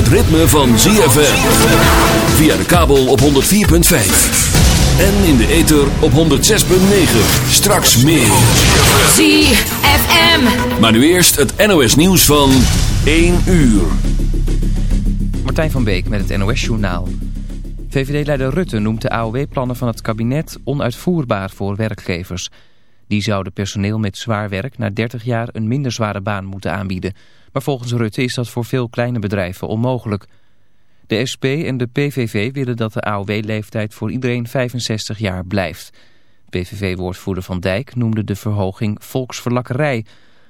het ritme van ZFM. Via de kabel op 104.5. En in de ether op 106.9. Straks meer. ZFM. Maar nu eerst het NOS nieuws van 1 uur. Martijn van Beek met het NOS Journaal. VVD-leider Rutte noemt de AOW-plannen van het kabinet onuitvoerbaar voor werkgevers. Die zouden personeel met zwaar werk na 30 jaar een minder zware baan moeten aanbieden. Maar volgens Rutte is dat voor veel kleine bedrijven onmogelijk. De SP en de PVV willen dat de AOW-leeftijd voor iedereen 65 jaar blijft. PVV-woordvoerder Van Dijk noemde de verhoging volksverlakkerij.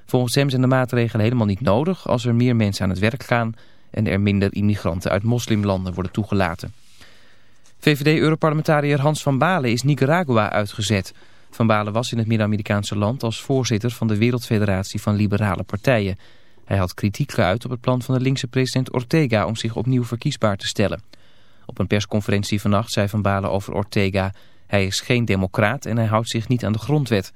Volgens hem zijn de maatregelen helemaal niet nodig als er meer mensen aan het werk gaan... en er minder immigranten uit moslimlanden worden toegelaten. VVD-europarlementariër Hans van Balen is Nicaragua uitgezet. Van Balen was in het Midden-Amerikaanse land als voorzitter van de Wereldfederatie van Liberale Partijen. Hij had kritiek geuit op het plan van de linkse president Ortega om zich opnieuw verkiesbaar te stellen. Op een persconferentie vannacht zei Van Balen over Ortega... hij is geen democraat en hij houdt zich niet aan de grondwet.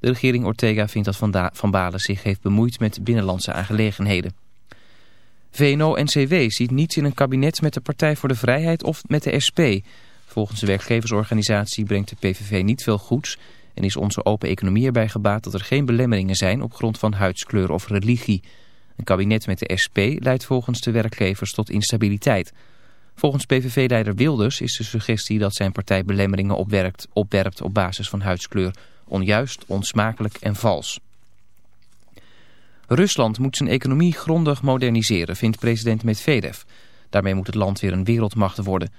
De regering Ortega vindt dat Van, Balen zich heeft bemoeid met binnenlandse aangelegenheden. VNO-NCW ziet niets in een kabinet met de Partij voor de Vrijheid of met de SP. Volgens de werkgeversorganisatie brengt de PVV niet veel goeds... en is onze open economie erbij gebaat dat er geen belemmeringen zijn op grond van huidskleur of religie. Een kabinet met de SP leidt volgens de werkgevers tot instabiliteit. Volgens PVV-leider Wilders is de suggestie dat zijn partij belemmeringen opwerkt, opwerpt op basis van huidskleur onjuist, onsmakelijk en vals. Rusland moet zijn economie grondig moderniseren, vindt president Medvedev. Daarmee moet het land weer een wereldmacht worden.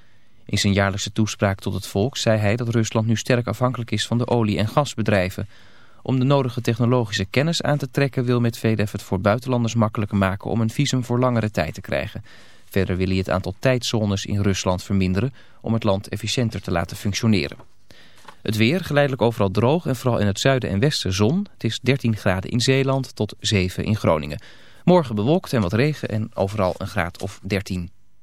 In zijn jaarlijkse toespraak tot het volk zei hij dat Rusland nu sterk afhankelijk is van de olie- en gasbedrijven. Om de nodige technologische kennis aan te trekken wil Medvedev het voor buitenlanders makkelijker maken om een visum voor langere tijd te krijgen. Verder wil hij het aantal tijdzones in Rusland verminderen om het land efficiënter te laten functioneren. Het weer geleidelijk overal droog en vooral in het zuiden en westen zon. Het is 13 graden in Zeeland tot 7 in Groningen. Morgen bewolkt en wat regen en overal een graad of 13.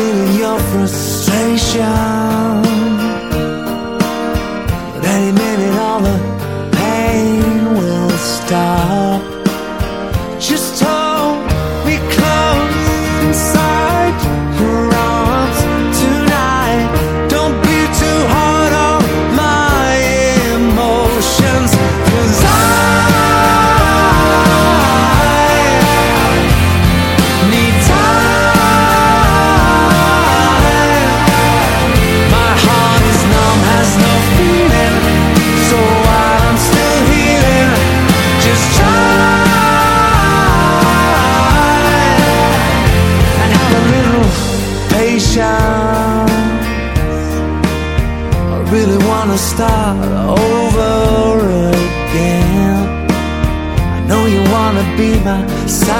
feel your frustration. side.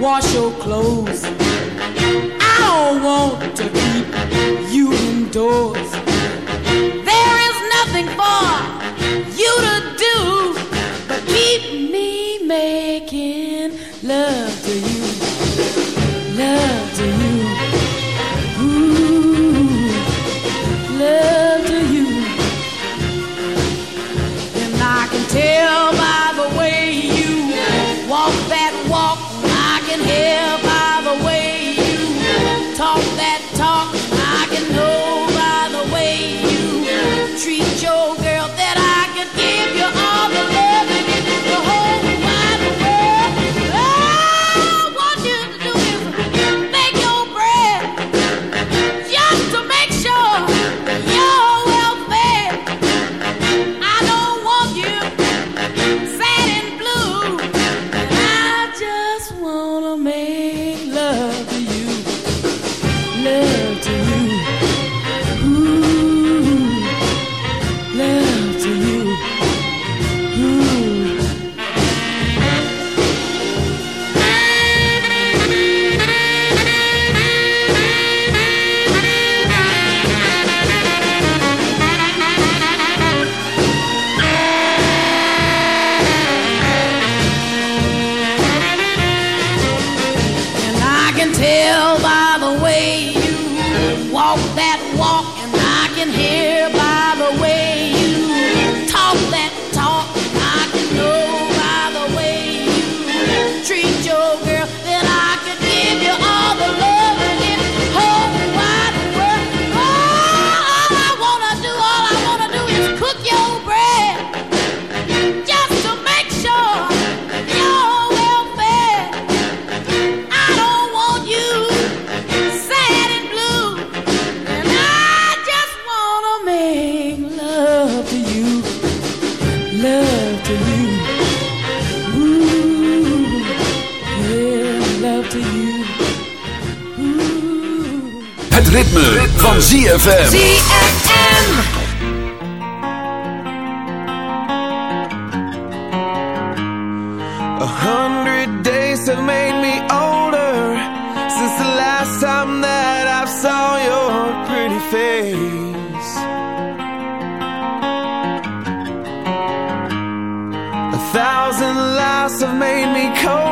wash your clothes. I don't want to keep you indoors. There is nothing for you to do but keep me making love to you, love to you. ritme, ritme. van ZFM. ZFM. A hundred days have made me older Since the last time that I saw your pretty face A thousand lies have made me cold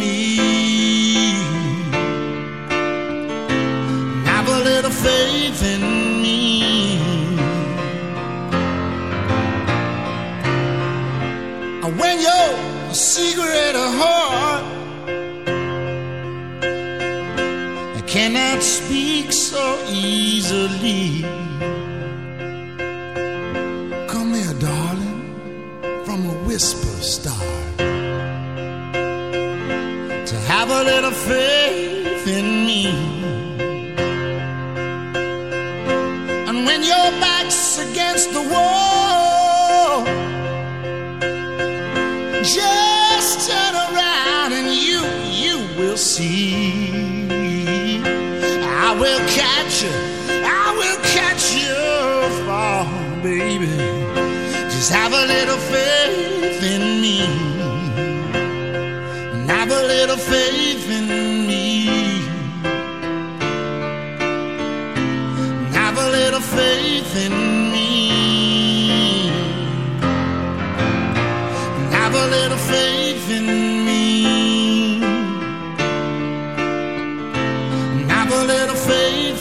little faith.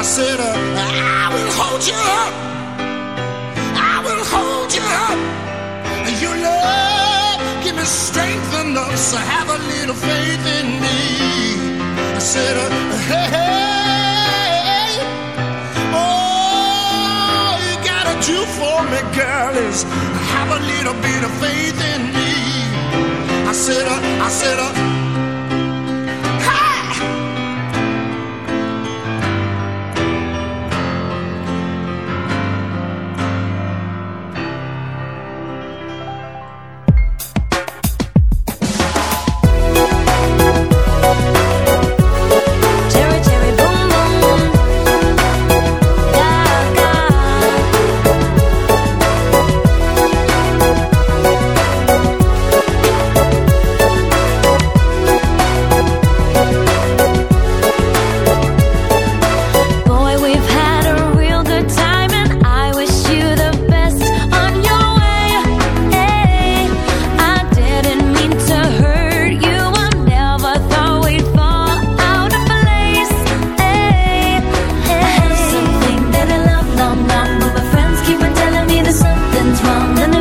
I said, uh, I will hold you up, I will hold you up. Your love give me strength enough, so have a little faith in me. I said, uh, hey, hey, all you gotta do for me, girl, is have a little bit of faith in me. I said, uh, I said, uh, wrong, then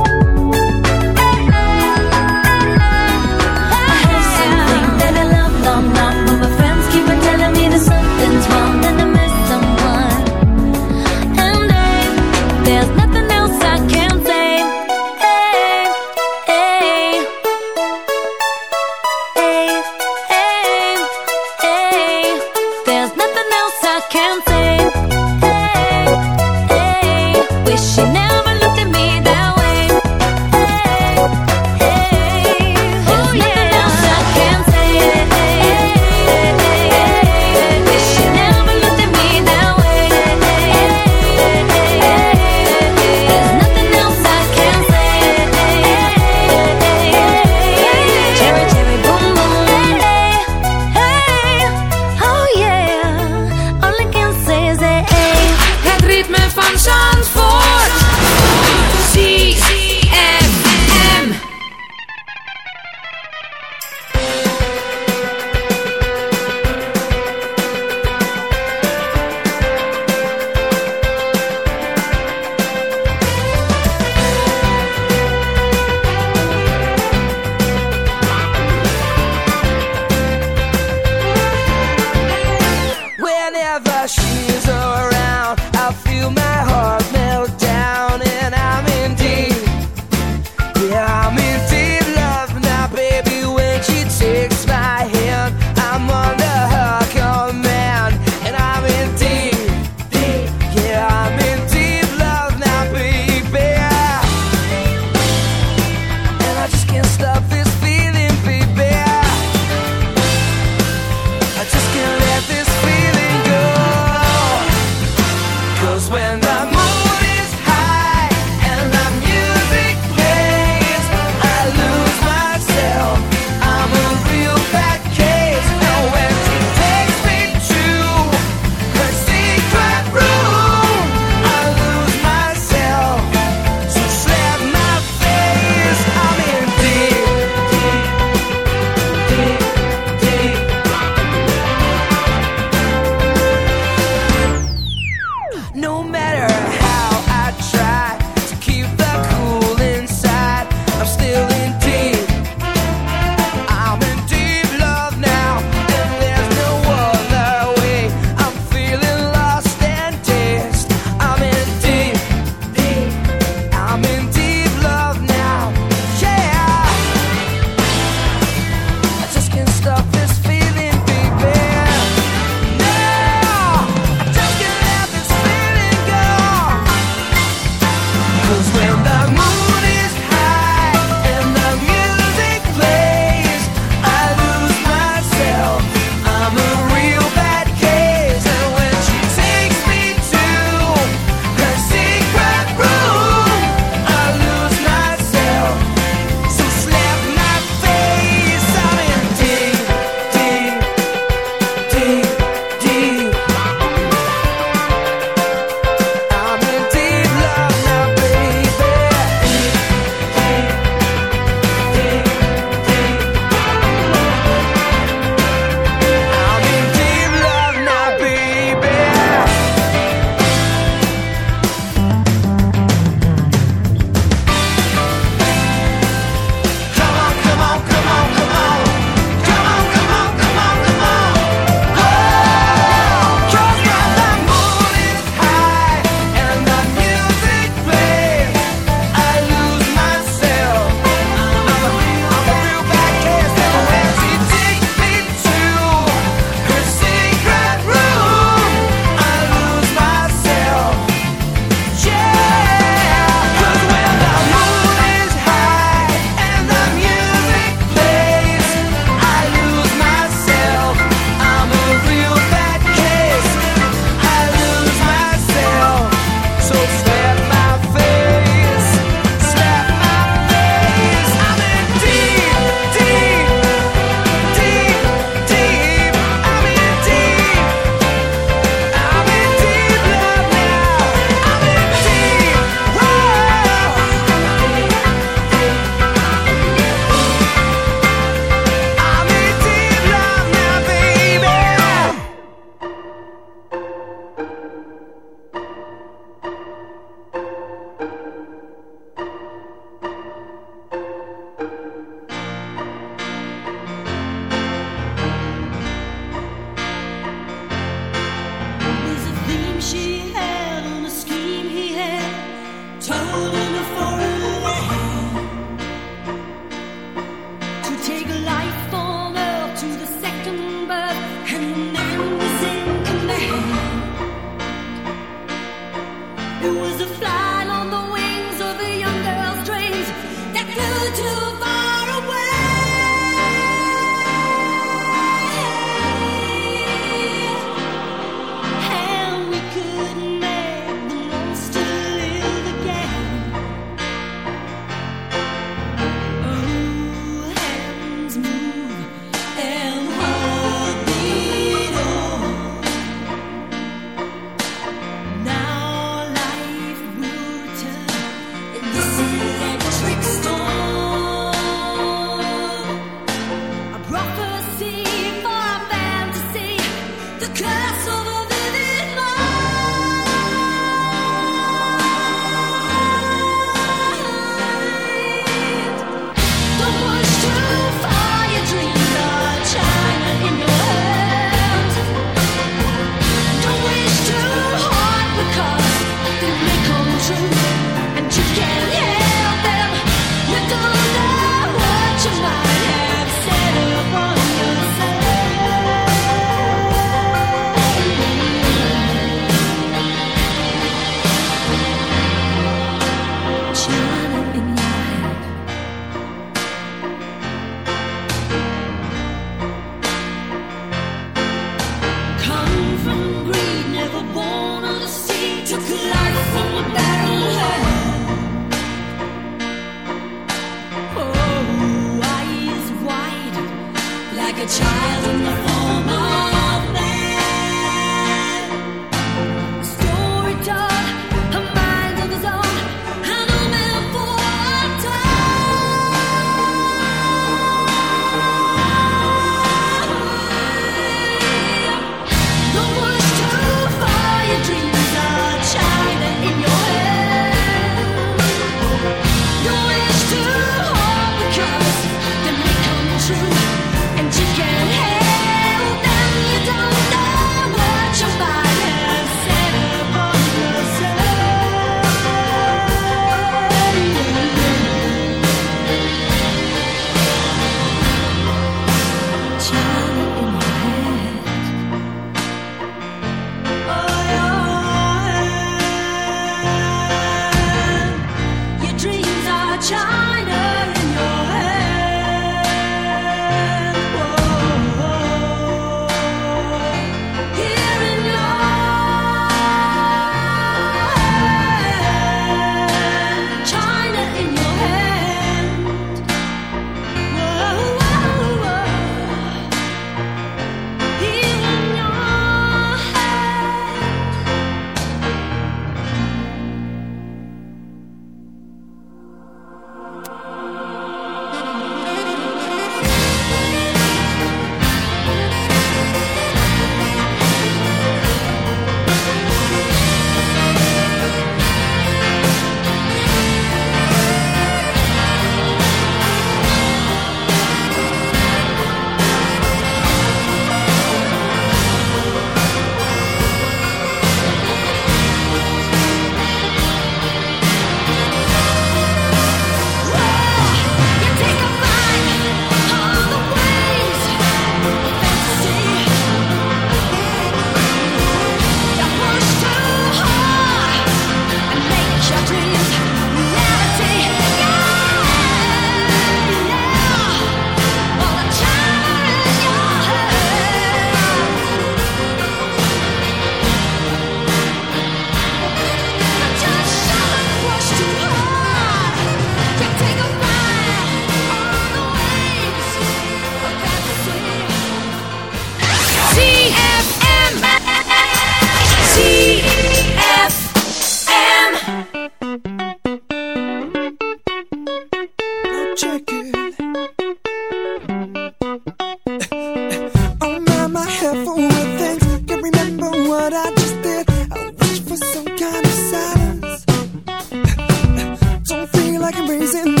Oh,